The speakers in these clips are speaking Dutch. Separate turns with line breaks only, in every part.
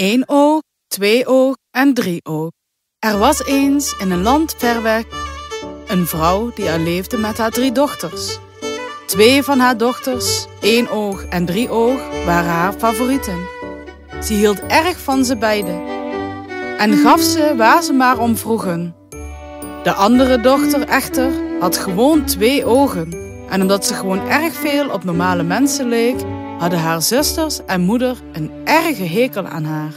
één oog, twee oog en drie oog. Er was eens in een land ver weg een vrouw die er leefde met haar drie dochters. Twee van haar dochters, één oog en drie oog, waren haar favorieten. Ze hield erg van ze beiden en gaf ze waar ze maar om vroegen. De andere dochter echter had gewoon twee ogen en omdat ze gewoon erg veel op normale mensen leek, hadden haar zusters en moeder een erge hekel aan haar.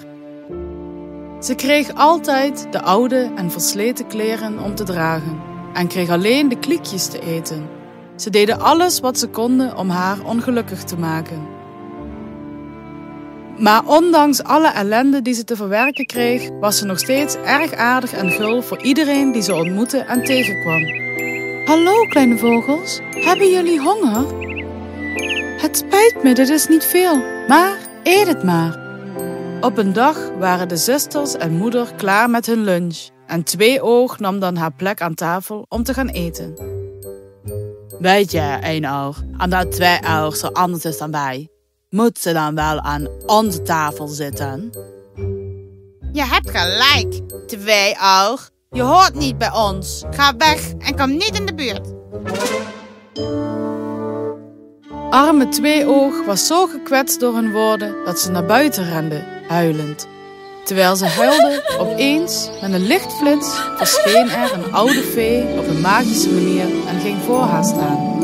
Ze kreeg altijd de oude en versleten kleren om te dragen en kreeg alleen de kliekjes te eten. Ze deden alles wat ze konden om haar ongelukkig te maken. Maar ondanks alle ellende die ze te verwerken kreeg, was ze nog steeds erg aardig en gul voor iedereen die ze ontmoette en tegenkwam. Hallo kleine vogels, hebben jullie honger? Het spijt me, dit is niet veel, maar eet het maar. Op een dag waren de zusters en moeder klaar met hun lunch en Twee Oog nam dan haar plek aan tafel om te gaan eten. Weet je, één oog, omdat twee oog zo anders is dan wij, moet ze dan wel aan onze tafel zitten?
Je hebt gelijk, twee oog. Je hoort niet bij ons. Ga weg en kom niet in de buurt.
Arme Tweeoog was zo gekwetst door hun woorden dat ze naar buiten rende, huilend. Terwijl ze huilde, opeens, met een lichtflits, verscheen er een oude vee op een magische manier en ging voor haar staan.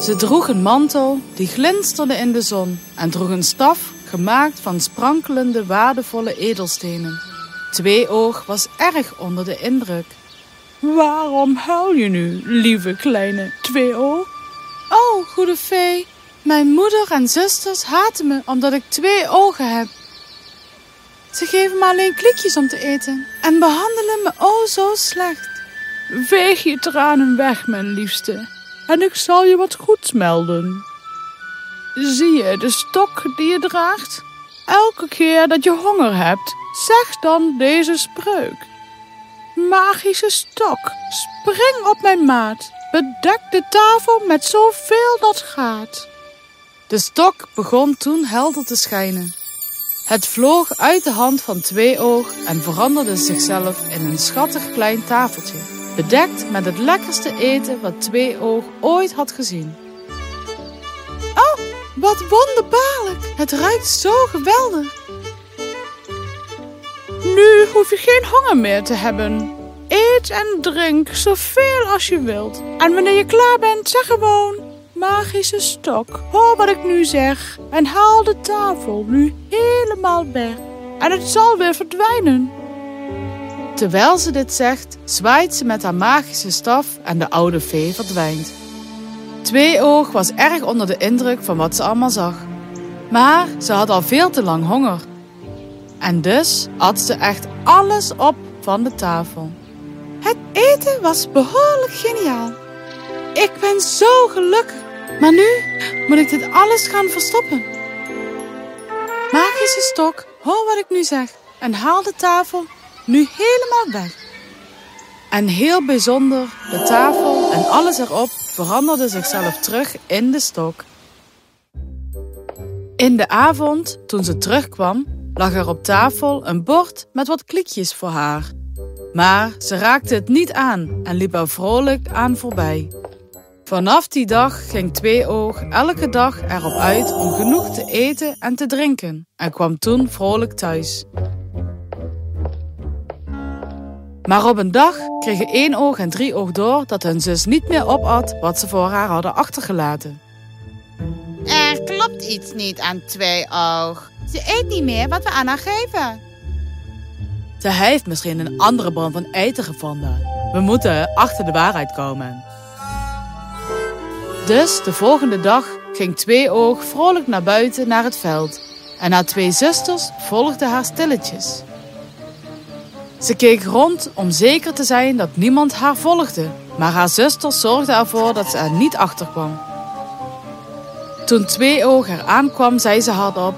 Ze droeg een mantel die glinsterde in de zon en droeg een staf gemaakt van sprankelende, waardevolle edelstenen. Tweeoog was erg onder de indruk. Waarom huil je nu, lieve kleine Tweeoog? Oh, goede fee, mijn moeder en zusters haten me omdat ik twee ogen heb. Ze geven me alleen klikjes om te eten en behandelen me oh zo slecht. Veeg je tranen weg, mijn liefste, en ik zal je wat goeds melden. Zie je de stok die je draagt? Elke keer dat je honger hebt, zeg dan deze spreuk. Magische stok, spring op mijn maat, bedek de tafel met zoveel dat gaat. De stok begon toen helder te schijnen. Het vloog uit de hand van Tweeoog en veranderde zichzelf in een schattig klein tafeltje, bedekt met het lekkerste eten wat Tweeoog ooit had gezien. Oh, wat wonderbaarlijk! Het ruikt zo geweldig! Nu hoef je geen honger meer te hebben. Eet en drink zoveel als je wilt. En wanneer je klaar bent, zeg gewoon: Magische stok, hoor wat ik nu zeg. En haal de tafel nu helemaal weg. En het zal weer verdwijnen. Terwijl ze dit zegt, zwaait ze met haar magische staf en de oude vee verdwijnt. Tweeoog was erg onder de indruk van wat ze allemaal zag. Maar ze had al veel te lang honger. En dus at ze echt alles op van de tafel. Het eten was behoorlijk geniaal. Ik ben zo gelukkig. Maar nu moet ik dit alles gaan verstoppen. Magische stok, hoor wat ik nu zeg. En haal de tafel nu helemaal weg. En heel bijzonder, de tafel en alles erop veranderde zichzelf terug in de stok. In de avond, toen ze terugkwam, lag er op tafel een bord met wat klikjes voor haar. Maar ze raakte het niet aan en liep er vrolijk aan voorbij. Vanaf die dag ging Tweeoog elke dag erop uit om genoeg te eten en te drinken en kwam toen vrolijk thuis. Maar op een dag kregen één oog en drie oog door dat hun zus niet meer opat wat ze voor haar hadden achtergelaten.
Er klopt iets niet aan twee oog. Ze eet niet meer wat we aan haar geven.
Ze heeft misschien een andere bron van eten gevonden. We moeten achter de waarheid komen. Dus de volgende dag ging Tweeoog vrolijk naar buiten naar het veld. En haar twee zusters volgden haar stilletjes. Ze keek rond om zeker te zijn dat niemand haar volgde, maar haar zusters zorgden ervoor dat ze er niet achter kwam. Toen Tweeoog er aankwam, zei ze hardop: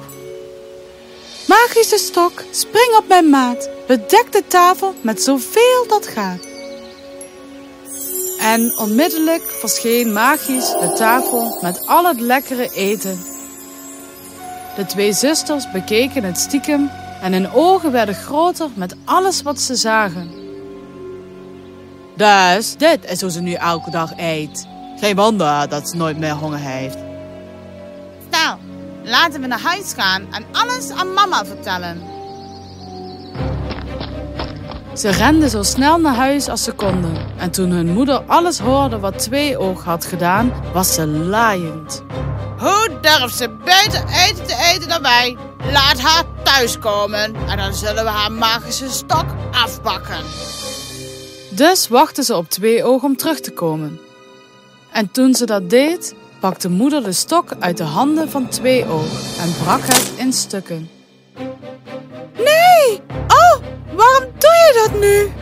Magische stok, spring op mijn maat, bedek de tafel met zoveel dat gaat. En onmiddellijk verscheen magisch de tafel met al het lekkere eten. De twee zusters bekeken het stiekem en hun ogen werden groter met alles wat ze zagen. Dus dit is hoe ze nu elke dag eet. Geen wonder dat ze nooit meer honger heeft.
Laten we naar huis gaan en alles aan mama vertellen.
Ze renden zo snel naar huis als ze konden. En toen hun moeder alles hoorde wat Tweeoog had gedaan, was ze laaiend.
Hoe durft ze beter eten te eten dan wij? Laat haar thuiskomen en dan zullen we haar magische stok afpakken.
Dus wachtte ze op Tweeoog om terug te komen. En toen ze dat deed, pakte moeder de stok uit de handen van Tweeoog en brak het in stukken. Nee! Oh, waarom doe je dat nu?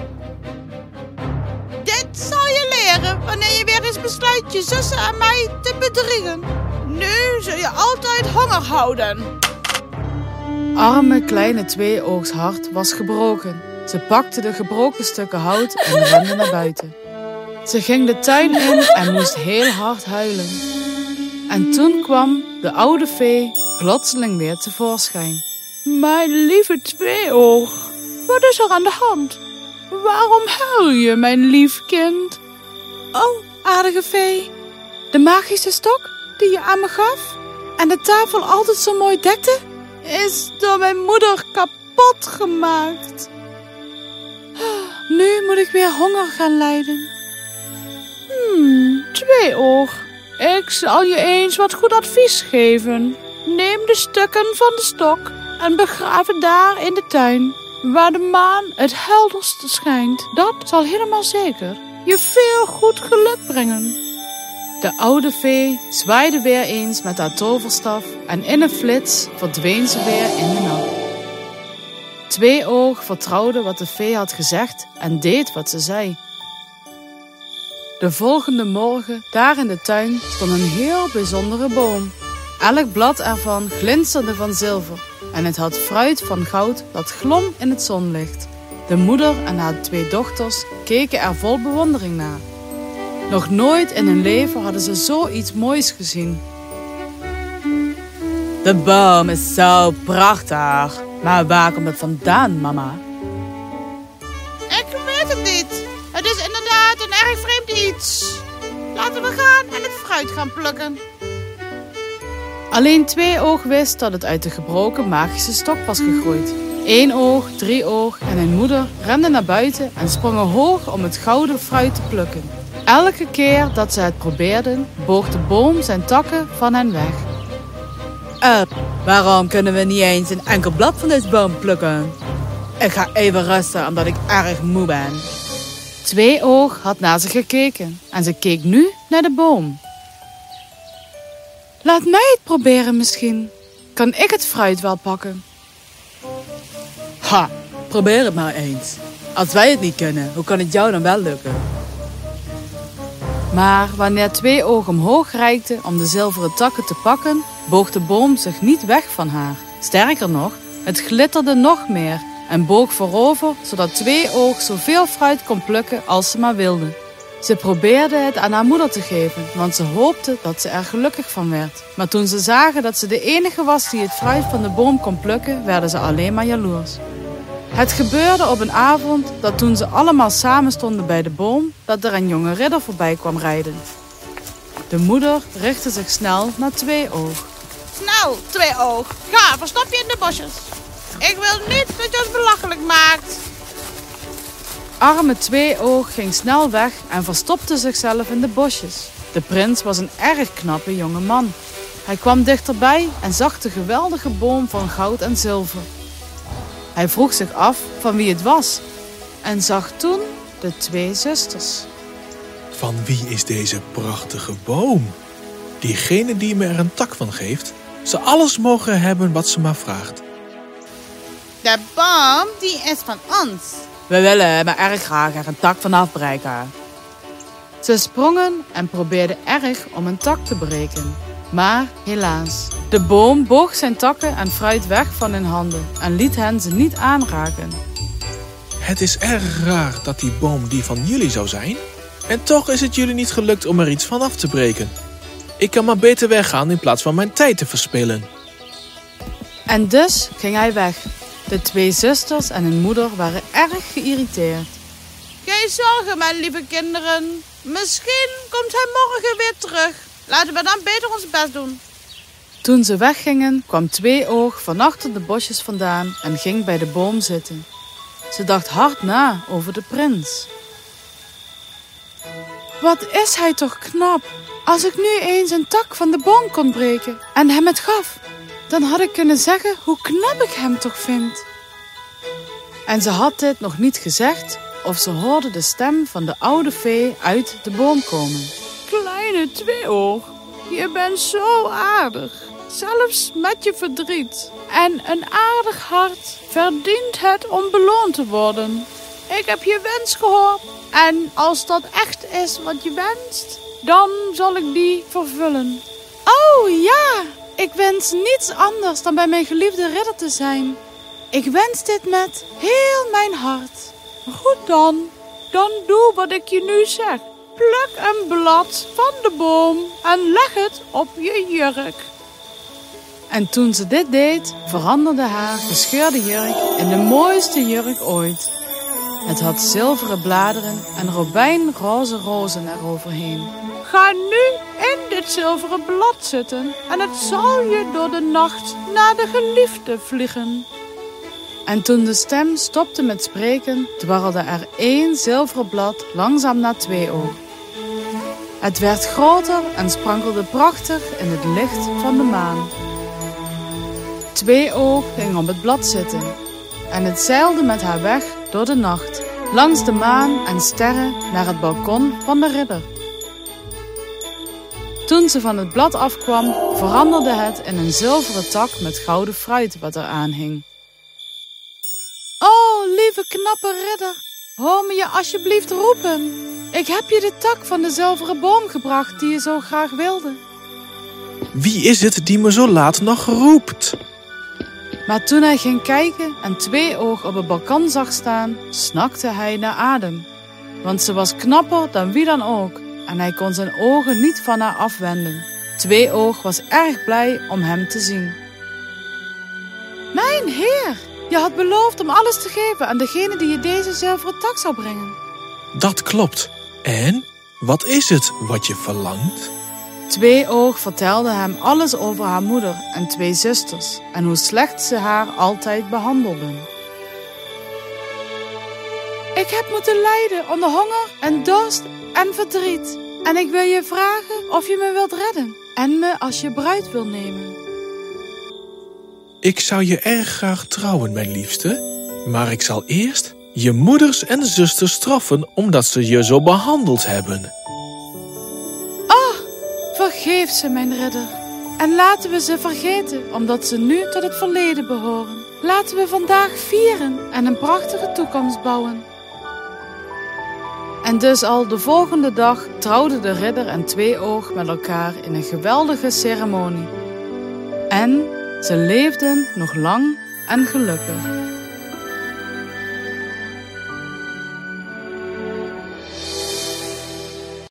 Dit zal je leren wanneer je weer eens besluit je zussen en mij te bedriegen. Nu zul je altijd honger houden.
Arme kleine Tweeoogshart was gebroken. Ze pakte de gebroken stukken hout en rende naar buiten. Ze ging de tuin in en moest heel hard huilen. En toen kwam de oude vee plotseling weer tevoorschijn. Mijn lieve Tweeoog, wat is er aan de hand? Waarom huil je, mijn lief kind? Oh, aardige vee, de magische stok die je aan me gaf en de tafel altijd zo mooi dekte, is door mijn moeder kapot gemaakt. Nu moet ik weer honger gaan lijden. Hmm, Tweeoog, ik zal je eens wat goed advies geven. Neem de stukken van de stok en begraaf het daar in de tuin, waar de maan het helderst schijnt. Dat zal helemaal zeker je veel goed geluk brengen. De oude vee zwaaide weer eens met haar toverstaf en in een flits verdween ze weer in de nacht. Tweeoog vertrouwde wat de vee had gezegd en deed wat ze zei. De volgende morgen, daar in de tuin, stond een heel bijzondere boom. Elk blad ervan glinsterde van zilver en het had fruit van goud dat glom in het zonlicht. De moeder en haar twee dochters keken er vol bewondering naar. Nog nooit in hun leven hadden ze zoiets moois gezien. De boom is zo prachtig. Maar waar komt het vandaan, mama?
Iets. Laten we gaan en het fruit gaan plukken.
Alleen twee oog wist dat het uit de gebroken magische stok was gegroeid. Eén oog, drie oog en hun moeder renden naar buiten en sprongen hoog om het gouden fruit te plukken. Elke keer dat ze het probeerden, boog de boom zijn takken van hen weg. Uh, waarom kunnen we niet eens een enkel blad van deze boom plukken? Ik ga even rusten omdat ik erg moe ben. Twee oog had naar ze gekeken en ze keek nu naar de boom. Laat mij het proberen misschien. Kan ik het fruit wel pakken? Ha, probeer het maar eens. Als wij het niet kunnen, hoe kan het jou dan wel lukken? Maar wanneer twee ogen omhoog reikten om de zilveren takken te pakken, boog de boom zich niet weg van haar. Sterker nog, het glitterde nog meer en boog voorover zodat twee oog zoveel fruit kon plukken als ze maar wilde. Ze probeerde het aan haar moeder te geven, want ze hoopte dat ze er gelukkig van werd. Maar toen ze zagen dat ze de enige was die het fruit van de boom kon plukken, werden ze alleen maar jaloers. Het gebeurde op een avond dat toen ze allemaal samen stonden bij de boom, dat er een jonge ridder voorbij kwam rijden. De moeder richtte zich snel naar twee oog.
Snel, twee oog. Ga, verstop je in de bosjes. Ik wil niet dat je ons belachelijk maakt.
Arme Tweeoog ging snel weg en verstopte zichzelf in de bosjes. De prins was een erg knappe jonge man. Hij kwam dichterbij en zag de geweldige boom van goud en zilver. Hij vroeg zich af van wie het was en zag toen de twee zusters.
Van wie is deze prachtige boom? Diegene die me er een tak van geeft, zal alles mogen hebben wat ze maar vraagt.
De boom, die is van ons.
We willen maar erg graag er een tak van afbreken. Ze sprongen en probeerden erg om een tak te breken. Maar helaas, de boom boog zijn takken en fruit weg van hun handen en liet hen ze niet aanraken.
Het is erg raar dat die boom die van jullie zou zijn. En toch is het jullie niet gelukt om er iets van af te breken. Ik kan maar beter weggaan in plaats van mijn tijd te verspillen.
En dus ging hij weg. De twee zusters en hun moeder waren erg geïrriteerd.
Geen zorgen, mijn lieve kinderen. Misschien komt hij morgen weer terug. Laten we dan beter ons best doen.
Toen ze weggingen, kwam Twee Oog van achter de bosjes vandaan en ging bij de boom zitten. Ze dacht hard na over de prins. Wat is hij toch knap? Als ik nu eens een tak van de boom kon breken en hem het gaf, dan had ik kunnen zeggen hoe knap ik hem toch vind. En ze had dit nog niet gezegd of ze hoorde de stem van de oude vee uit de boom komen.
Kleine Tweeoog, je bent zo aardig. Zelfs met je verdriet. En een aardig hart verdient het om beloond te worden. Ik heb je wens gehoord. En als dat echt is wat je wenst, dan zal ik die vervullen.
Oh ja, ik wens niets anders dan bij mijn geliefde ridder te zijn. Ik wens dit met heel mijn hart.
Goed dan, dan doe wat ik je nu zeg. Pluk een blad van de boom en leg het op je jurk.
En toen ze dit deed, veranderde haar gescheurde jurk in de mooiste jurk ooit. Het had zilveren bladeren en robijnroze rozen eroverheen.
Ga nu in dit zilveren blad zitten en het zal je door de nacht naar de geliefde vliegen.
En toen de stem stopte met spreken, dwarrelde er één zilveren blad langzaam naar twee oog. Het werd groter en sprankelde prachtig in het licht van de maan. Twee oog ging op het blad zitten en het zeilde met haar weg door de nacht, langs de maan en sterren naar het balkon van de ridder. Toen ze van het blad afkwam, veranderde het in een zilveren tak met gouden fruit wat er aan hing. Oh, lieve knappe ridder, hoor me je alsjeblieft roepen. Ik heb je de tak van de zilveren boom gebracht die je zo graag wilde.
Wie is het die me zo laat nog roept?
Maar toen hij ging kijken en twee oog op het balkon zag staan, snakte hij naar adem. Want ze was knapper dan wie dan ook en hij kon zijn ogen niet van haar afwenden. Twee oog was erg blij om hem te zien. Mijn heer, je had beloofd om alles te geven aan degene die je deze zilveren tak zou brengen.
Dat klopt. En wat is het wat je verlangt?
Twee oog vertelde hem alles over haar moeder en twee zusters en hoe slecht ze haar altijd behandelden. Ik heb moeten lijden onder honger en dorst en verdriet. En ik wil je vragen of je me wilt redden en me als je bruid wil nemen.
Ik zou je erg graag trouwen, mijn liefste. Maar ik zal eerst je moeders en zusters straffen omdat ze je zo behandeld hebben.
Vergeef ze, mijn ridder. En laten we ze vergeten, omdat ze nu tot het verleden behoren. Laten we vandaag vieren en een prachtige toekomst bouwen. En dus al de volgende dag trouwden de ridder en twee oog met elkaar in een geweldige ceremonie. En ze leefden nog lang en gelukkig.